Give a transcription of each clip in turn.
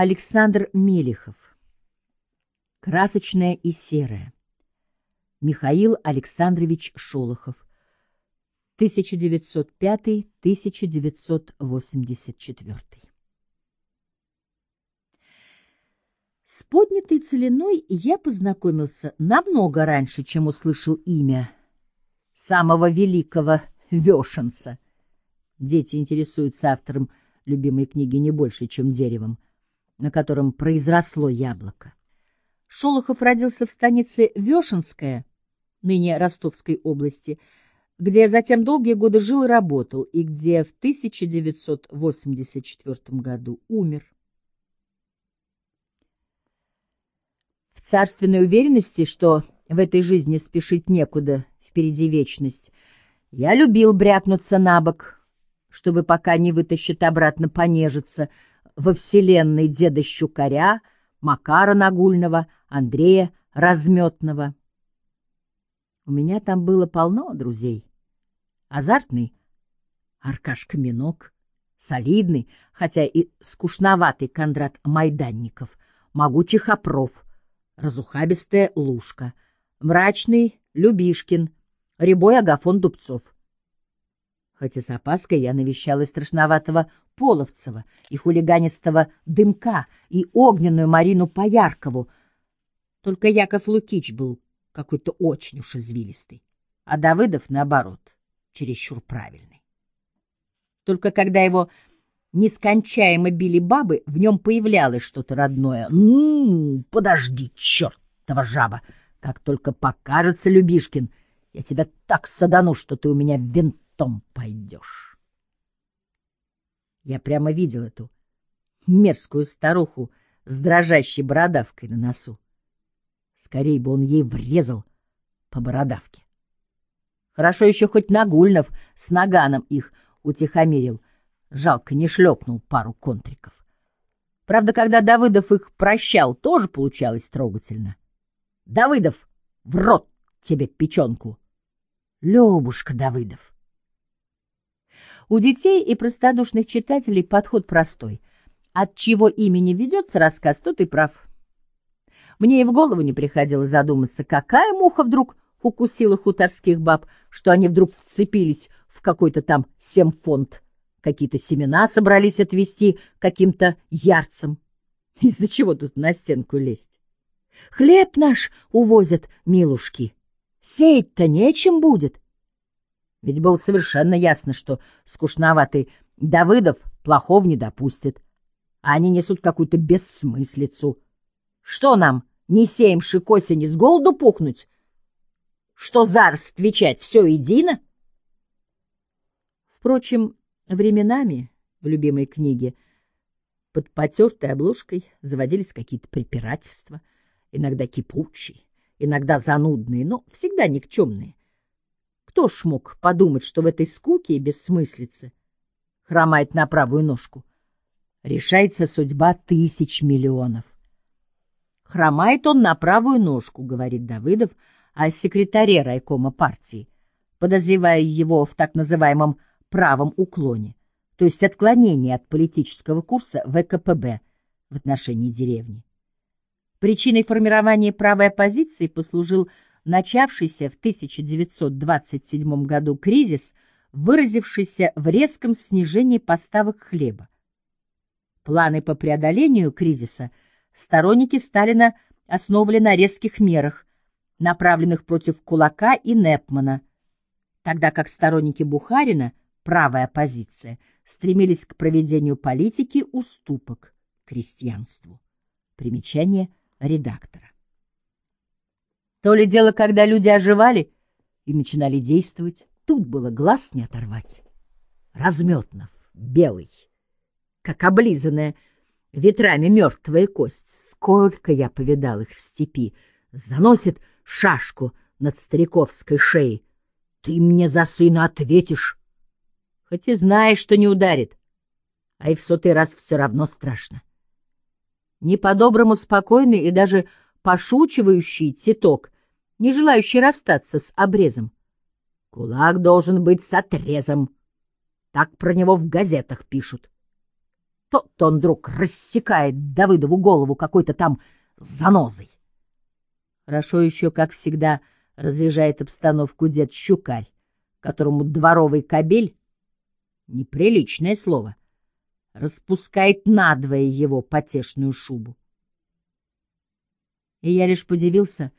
Александр Мелихов. Красочное и серое. Михаил Александрович Шолохов. 1905-1984. С поднятой целиной я познакомился намного раньше, чем услышал имя самого великого Вешенца. Дети интересуются автором любимой книги не больше, чем деревом на котором произросло яблоко. Шолохов родился в станице Вешенская, ныне Ростовской области, где затем долгие годы жил и работал, и где в 1984 году умер. В царственной уверенности, что в этой жизни спешить некуда, впереди вечность, я любил брякнуться на бок, чтобы пока не вытащит обратно понежиться — во вселенной деда Щукаря, Макара Нагульного, Андрея Разметного. У меня там было полно друзей. Азартный Аркашка Минок, солидный, хотя и скучноватый Кондрат Майданников, могучий Хопров, разухабистая Лушка, мрачный Любишкин, рябой Агафон Дубцов — Хотя с опаской я навещала страшноватого Половцева, и хулиганистого Дымка, и огненную Марину Пояркову. Только Яков Лукич был какой-то очень уж извилистый, а Давыдов, наоборот, чересчур правильный. Только когда его нескончаемо били бабы, в нем появлялось что-то родное. «Ну, подожди, чертова жаба! Как только покажется Любишкин, я тебя так садану, что ты у меня винт потом пойдешь. Я прямо видел эту мерзкую старуху с дрожащей бородавкой на носу. Скорей бы он ей врезал по бородавке. Хорошо еще хоть Нагульнов с наганом их утихомирил. Жалко, не шлепнул пару контриков. Правда, когда Давыдов их прощал, тоже получалось трогательно. Давыдов, в рот тебе печенку! Лебушка Давыдов! У детей и простодушных читателей подход простой. От чего имени ведется рассказ, тот и прав. Мне и в голову не приходило задуматься, какая муха вдруг укусила хуторских баб, что они вдруг вцепились в какой-то там семфонд, какие-то семена собрались отвести каким-то ярцам. Из-за чего тут на стенку лезть? Хлеб наш увозят, милушки. Сеять-то нечем будет. Ведь было совершенно ясно, что скучноватый Давыдов плохого не допустит. А они несут какую-то бессмыслицу. Что нам, не сеемши к осени, с голоду пухнуть? Что зараз отвечать, все едино? Впрочем, временами в любимой книге под потертой обложкой заводились какие-то препирательства, иногда кипучие, иногда занудные, но всегда никчемные. Кто ж мог подумать, что в этой скуке и бессмыслице хромает на правую ножку? Решается судьба тысяч миллионов. Хромает он на правую ножку, говорит Давыдов о секретаре райкома партии, подозревая его в так называемом правом уклоне, то есть отклонении от политического курса ВКПБ в отношении деревни. Причиной формирования правой оппозиции послужил начавшийся в 1927 году кризис, выразившийся в резком снижении поставок хлеба. Планы по преодолению кризиса сторонники Сталина основывали на резких мерах, направленных против Кулака и Непмана, тогда как сторонники Бухарина, правая оппозиция, стремились к проведению политики уступок крестьянству. Примечание редактора. То ли дело, когда люди оживали и начинали действовать, тут было глаз не оторвать. Разметнов, белый, как облизанная ветрами мертвая кость. Сколько я повидал их в степи. Заносит шашку над стариковской шеей. Ты мне за сына ответишь. Хоть и знаешь, что не ударит, а и в сотый раз все равно страшно. Не по-доброму спокойный и даже пошучивающий титок, не желающий расстаться с обрезом. Кулак должен быть с отрезом. Так про него в газетах пишут. тот он вдруг рассекает Давыдову голову какой-то там занозой. Хорошо еще, как всегда, разряжает обстановку дед Щукарь, которому дворовый кобель — неприличное слово — распускает надвое его потешную шубу. И я лишь подивился,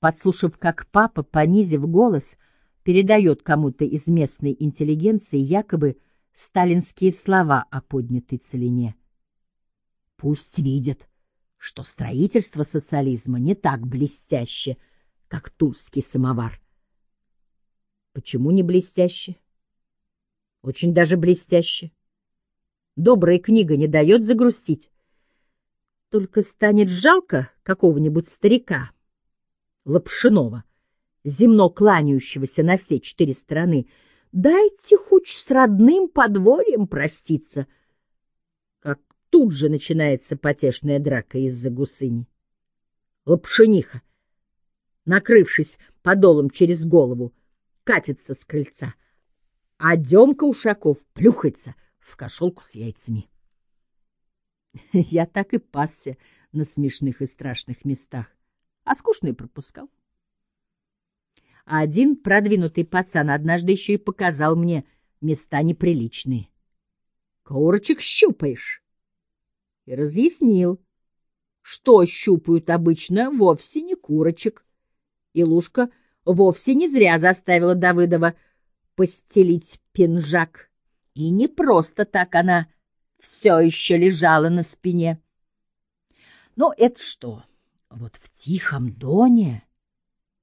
подслушав, как папа, понизив голос, передает кому-то из местной интеллигенции якобы сталинские слова о поднятой целине. Пусть видят, что строительство социализма не так блестяще, как тульский самовар. Почему не блестяще? Очень даже блестяще. Добрая книга не дает загрустить. Только станет жалко какого-нибудь старика, Лапшинова, земно кланяющегося на все четыре стороны, дайте хоть с родным подворьем проститься, как тут же начинается потешная драка из-за гусыни. Лапшиниха, накрывшись подолом через голову, катится с крыльца, а Демка Ушаков плюхается в кошелку с яйцами. Я так и пасся на смешных и страшных местах, а скучные пропускал. А один продвинутый пацан однажды еще и показал мне места неприличные. «Курочек щупаешь?» И разъяснил, что щупают обычно вовсе не курочек. Илушка вовсе не зря заставила Давыдова постелить пинжак. И не просто так она все еще лежала на спине. Но это что? Вот в тихом доне,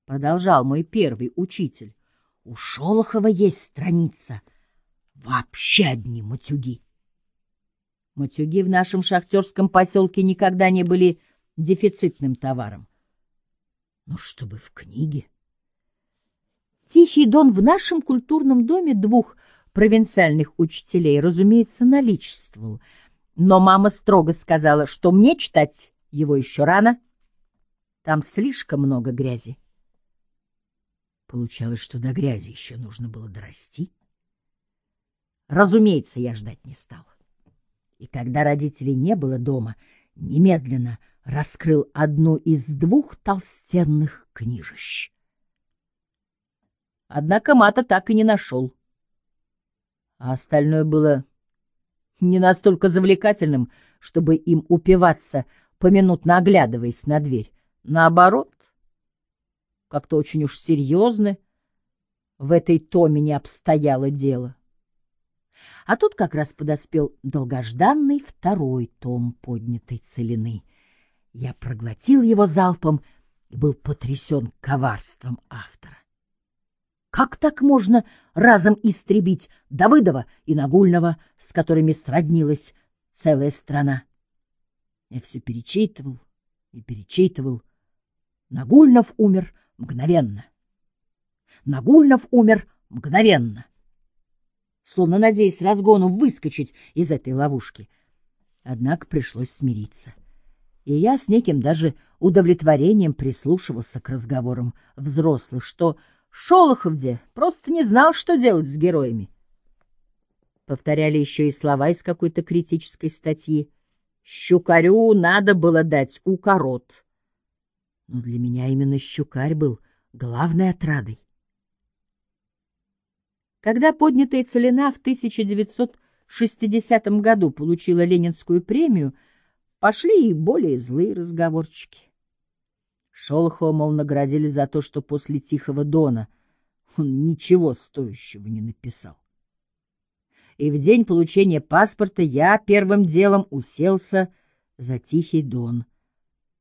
продолжал мой первый учитель, у Шолохова есть страница. Вообще одни матюги. Матюги в нашем шахтерском поселке никогда не были дефицитным товаром. Но чтобы в книге... Тихий дон в нашем культурном доме двух провинциальных учителей, разумеется, наличествовал. Но мама строго сказала, что мне читать его еще рано. Там слишком много грязи. Получалось, что до грязи еще нужно было дорасти. Разумеется, я ждать не стал. И когда родителей не было дома, немедленно раскрыл одну из двух толстенных книжищ. Однако мата так и не нашел а остальное было не настолько завлекательным, чтобы им упиваться, поминутно оглядываясь на дверь. Наоборот, как-то очень уж серьезно в этой томе не обстояло дело. А тут как раз подоспел долгожданный второй том поднятой целины. Я проглотил его залпом и был потрясен коварством автора. Как так можно разом истребить Давыдова и Нагульного, с которыми сроднилась целая страна? Я все перечитывал и перечитывал. Нагульнов умер мгновенно. Нагульнов умер мгновенно. Словно надеясь разгону выскочить из этой ловушки. Однако пришлось смириться. И я с неким даже удовлетворением прислушивался к разговорам взрослых, что Шолохов где просто не знал, что делать с героями. Повторяли еще и слова из какой-то критической статьи. Щукарю надо было дать укорот. Но для меня именно щукарь был главной отрадой. Когда поднятая целина в 1960 году получила Ленинскую премию, пошли и более злые разговорчики. Шолохова, мол, наградили за то, что после Тихого Дона он ничего стоящего не написал. И в день получения паспорта я первым делом уселся за Тихий Дон,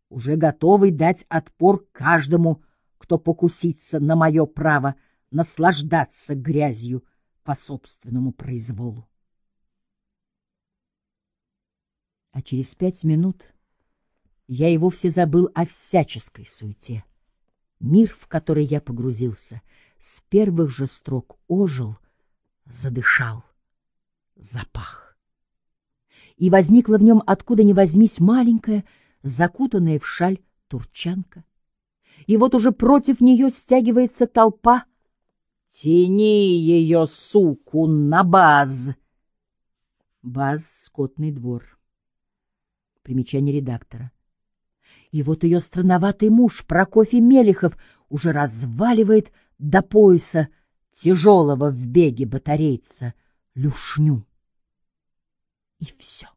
уже готовый дать отпор каждому, кто покусится на мое право наслаждаться грязью по собственному произволу. А через пять минут я и вовсе забыл о всяческой суете. Мир, в который я погрузился, с первых же строк ожил, задышал, запах. И возникла в нем откуда ни возьмись маленькая, закутанная в шаль турчанка. И вот уже против нее стягивается толпа. «Тяни ее, суку, на баз!» Баз Скотный двор. Примечание редактора. И вот ее странноватый муж, Прокофий Мелехов, уже разваливает до пояса тяжелого в беге батарейца люшню. И все.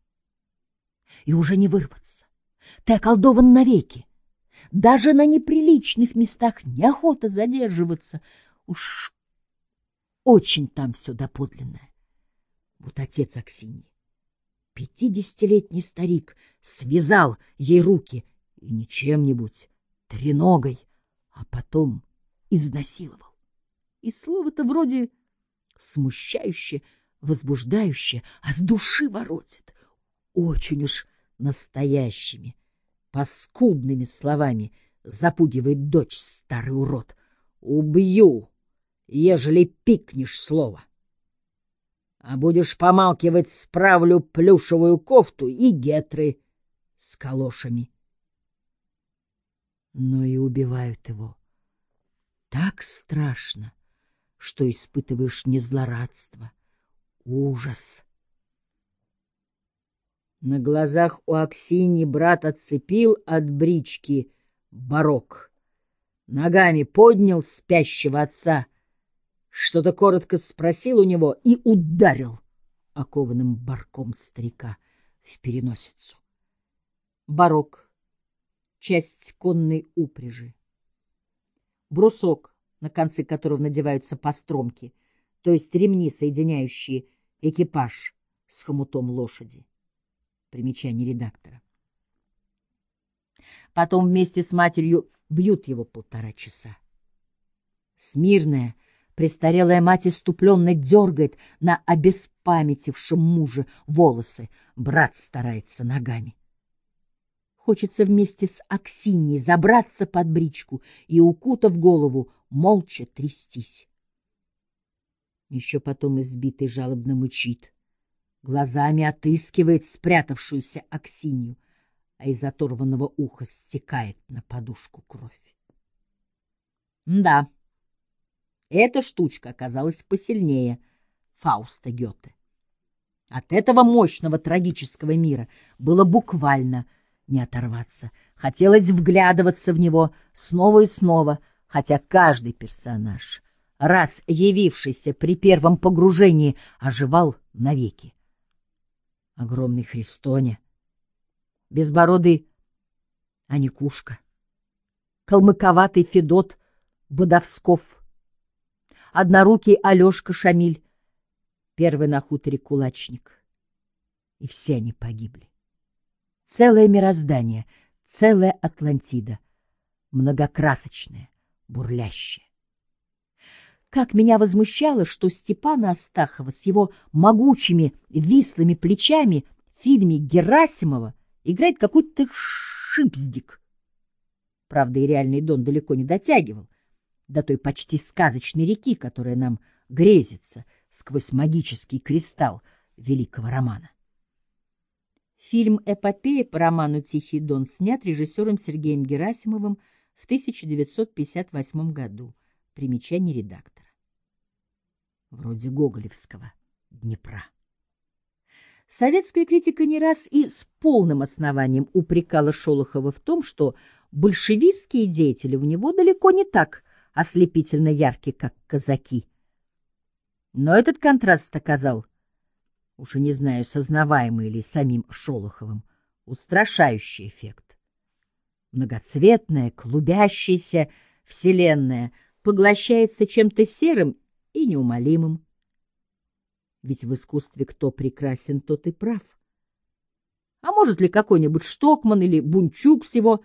И уже не вырваться. Ты околдован навеки. Даже на неприличных местах неохота задерживаться. Уж очень там все доподлинное. Вот отец Аксиньи, пятидесятилетний старик, связал ей руки и не чем-нибудь, треногой, а потом изнасиловал. И слово-то вроде смущающе, возбуждающее, а с души воротит. Очень уж настоящими, паскудными словами запугивает дочь старый урод. «Убью, ежели пикнешь слово. А будешь помалкивать, справлю плюшевую кофту и гетры с калошами» но и убивают его. Так страшно, что испытываешь не злорадство, ужас. На глазах у Аксини брат отцепил от брички барок. Ногами поднял спящего отца, что-то коротко спросил у него и ударил окованным барком старика в переносицу. Барок часть конной упряжи. Брусок, на конце которого надеваются постромки, то есть ремни, соединяющие экипаж с хомутом лошади. Примечание редактора. Потом вместе с матерью бьют его полтора часа. Смирная, престарелая мать иступленно дергает на обеспамятившем муже волосы, брат старается ногами. Хочется вместе с Аксиньей забраться под бричку и, укутав голову, молча трястись. Еще потом избитый жалобно мычит, глазами отыскивает спрятавшуюся Аксинью, а из оторванного уха стекает на подушку кровь. Да, эта штучка оказалась посильнее Фауста Гёте. От этого мощного трагического мира было буквально — не оторваться. Хотелось вглядываться в него снова и снова, хотя каждый персонаж, раз явившийся при первом погружении, оживал навеки. Огромный Христоня, безбородый Аникушка, калмыковатый Федот Бодовсков, однорукий Алешка Шамиль, первый на хуторе кулачник. И все они погибли целое мироздание, целая Атлантида, многокрасочная, бурлящая. Как меня возмущало, что Степана Астахова с его могучими вислыми плечами в фильме Герасимова играет какой-то шипздик. Правда, и реальный Дон далеко не дотягивал до той почти сказочной реки, которая нам грезится сквозь магический кристалл великого романа. Фильм «Эпопея» по роману «Тихий дон» снят режиссером Сергеем Герасимовым в 1958 году. Примечание редактора. Вроде Гоголевского «Днепра». Советская критика не раз и с полным основанием упрекала Шолохова в том, что большевистские деятели у него далеко не так ослепительно яркие, как казаки. Но этот контраст оказал уже не знаю, сознаваемый ли самим Шолоховым, устрашающий эффект. Многоцветная, клубящаяся вселенная поглощается чем-то серым и неумолимым. Ведь в искусстве кто прекрасен, тот и прав. А может ли какой-нибудь Штокман или Бунчук всего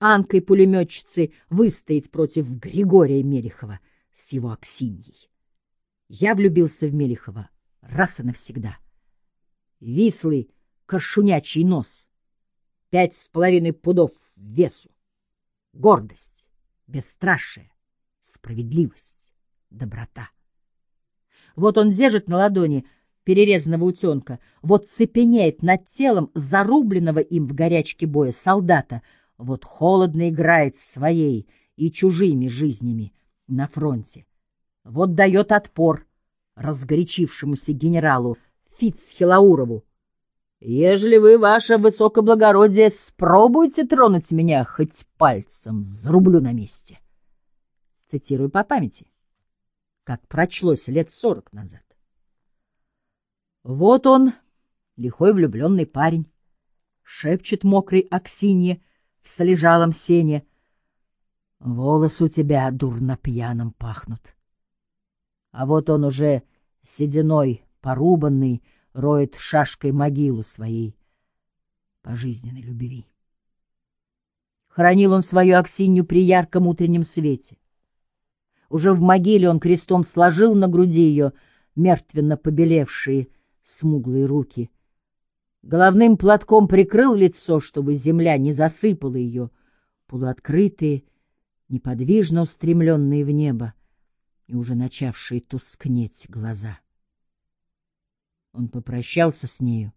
Анкой-пулеметчицей выстоять против Григория Мелехова с его Аксиньей? Я влюбился в Мелехова раз и навсегда. Вислый коршунячий нос, пять с половиной пудов весу, гордость, бесстрашие, справедливость, доброта. Вот он держит на ладони перерезанного утенка, вот цепенеет над телом зарубленного им в горячке боя солдата, вот холодно играет своей и чужими жизнями на фронте, вот дает отпор разгорячившемуся генералу Фицхилаурову. Ежели вы, ваше высокоблагородие, спробуете тронуть меня хоть пальцем, зарублю на месте. Цитирую по памяти, как прочлось лет сорок назад. Вот он, лихой влюбленный парень, шепчет мокрый Аксинье в слежалом сене. Волосы у тебя дурно пьяным пахнут. А вот он уже сединой порубанный, роет шашкой могилу своей пожизненной любви. Хранил он свою Аксинью при ярком утреннем свете. Уже в могиле он крестом сложил на груди ее мертвенно побелевшие смуглые руки. Головным платком прикрыл лицо, чтобы земля не засыпала ее, полуоткрытые, неподвижно устремленные в небо и уже начавшие тускнеть глаза. Он попрощался с нею,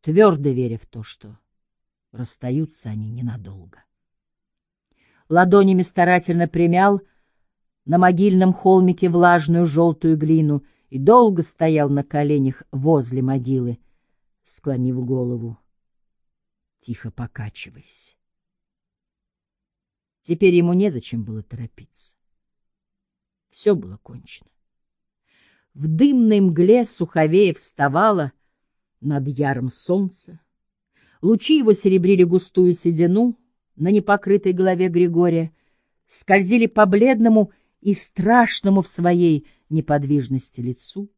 твердо веря в то, что расстаются они ненадолго. Ладонями старательно примял на могильном холмике влажную желтую глину и долго стоял на коленях возле могилы, склонив голову, тихо покачиваясь. Теперь ему незачем было торопиться. Все было кончено. В дымной мгле суховее вставала над яром солнца. Лучи его серебрили густую седину на непокрытой голове Григория, скользили по бледному и страшному в своей неподвижности лицу.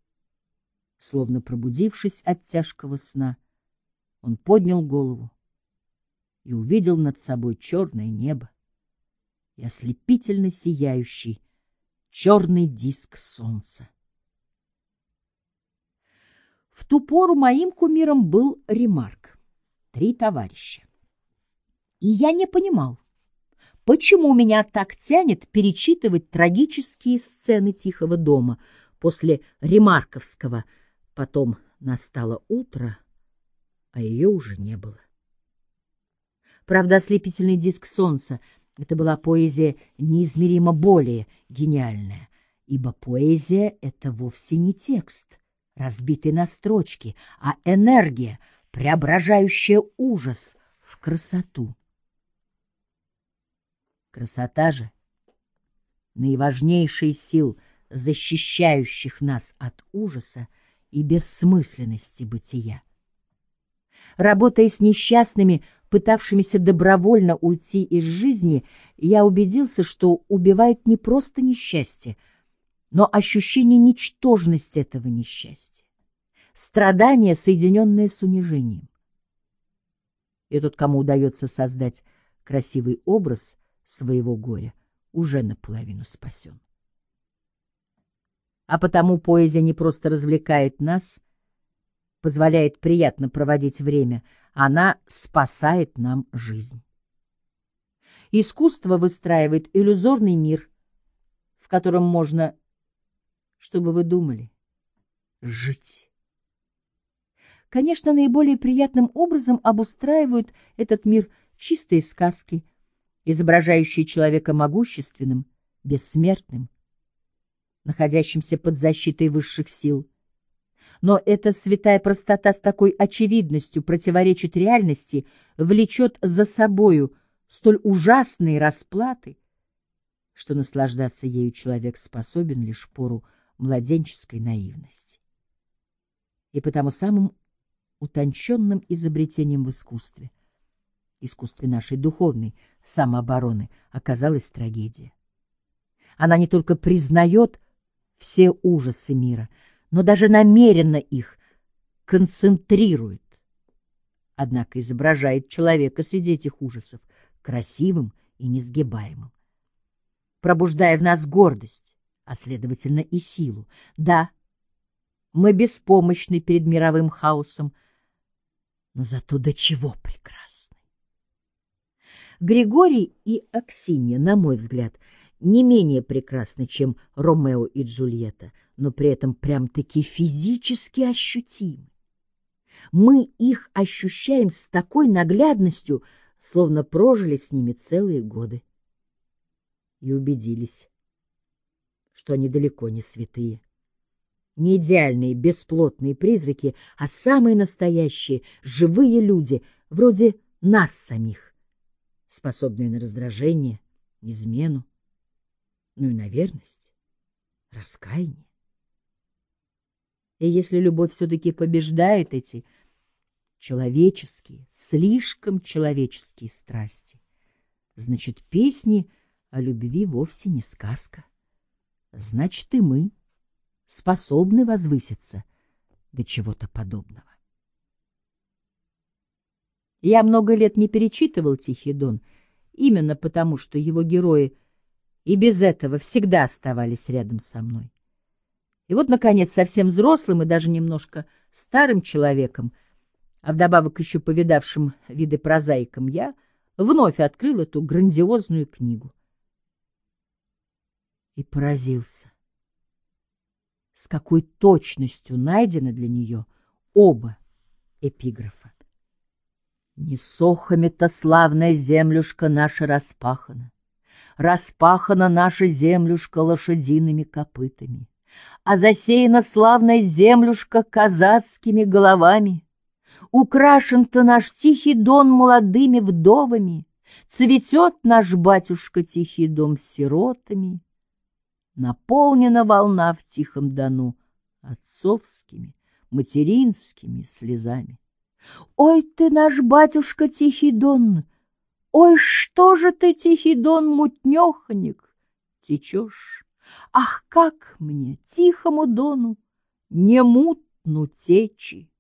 Словно пробудившись от тяжкого сна, он поднял голову и увидел над собой черное небо и ослепительно сияющий черный диск солнца. В ту пору моим кумиром был Ремарк. Три товарища. И я не понимал, почему меня так тянет перечитывать трагические сцены Тихого дома после Ремарковского. Потом настало утро, а ее уже не было. Правда, ослепительный диск солнца — это была поэзия неизмеримо более гениальная, ибо поэзия — это вовсе не текст — разбитый на строчки, а энергия, преображающая ужас в красоту. Красота же — наиважнейший сил, защищающих нас от ужаса и бессмысленности бытия. Работая с несчастными, пытавшимися добровольно уйти из жизни, я убедился, что убивает не просто несчастье — но ощущение ничтожности этого несчастья, страдание, соединенное с унижением. И тот, кому удается создать красивый образ своего горя, уже наполовину спасен. А потому поэзия не просто развлекает нас, позволяет приятно проводить время, она спасает нам жизнь. Искусство выстраивает иллюзорный мир, в котором можно чтобы вы думали. Жить. Конечно, наиболее приятным образом обустраивают этот мир чистые сказки, изображающие человека могущественным, бессмертным, находящимся под защитой высших сил. Но эта святая простота с такой очевидностью противоречит реальности, влечет за собою столь ужасные расплаты, что наслаждаться ею человек способен лишь пору младенческой наивности. И потому самым утонченным изобретением в искусстве, искусстве нашей духовной самообороны, оказалась трагедия. Она не только признает все ужасы мира, но даже намеренно их концентрирует, однако изображает человека среди этих ужасов красивым и несгибаемым, пробуждая в нас гордость, а, следовательно, и силу. Да, мы беспомощны перед мировым хаосом, но зато до чего прекрасны. Григорий и Аксинья, на мой взгляд, не менее прекрасны, чем Ромео и Джульетта, но при этом прям-таки физически ощутимы. Мы их ощущаем с такой наглядностью, словно прожили с ними целые годы. И убедились, что они далеко не святые. Не идеальные, бесплотные призраки, а самые настоящие, живые люди, вроде нас самих, способные на раздражение, измену, ну и на верность, раскаяние. И если любовь все-таки побеждает эти человеческие, слишком человеческие страсти, значит, песни о любви вовсе не сказка. Значит, и мы способны возвыситься до чего-то подобного. Я много лет не перечитывал «Тихий дон», именно потому, что его герои и без этого всегда оставались рядом со мной. И вот, наконец, совсем взрослым и даже немножко старым человеком, а вдобавок еще повидавшим виды прозаиком, я вновь открыл эту грандиозную книгу. И поразился, с какой точностью найдены для нее оба эпиграфа. Не сохами-то славная землюшка наша распахана, Распахана наша землюшка лошадиными копытами а засеяна славная землюшка казацкими головами. Украшен-то наш тихий дон молодыми вдовами, Цветет наш батюшка тихий дом сиротами. Наполнена волна в тихом дону отцовскими, материнскими слезами. Ой ты, наш батюшка Тихий Дон, Ой, что же ты, Тихий Дон, мутнеханик, течешь? Ах, как мне, тихому дону, не мутну течи!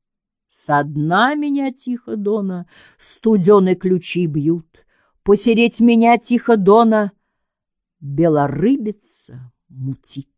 Со дна меня тихо дона студеные ключи бьют, Посереть меня тихо дона белорыбица мутит.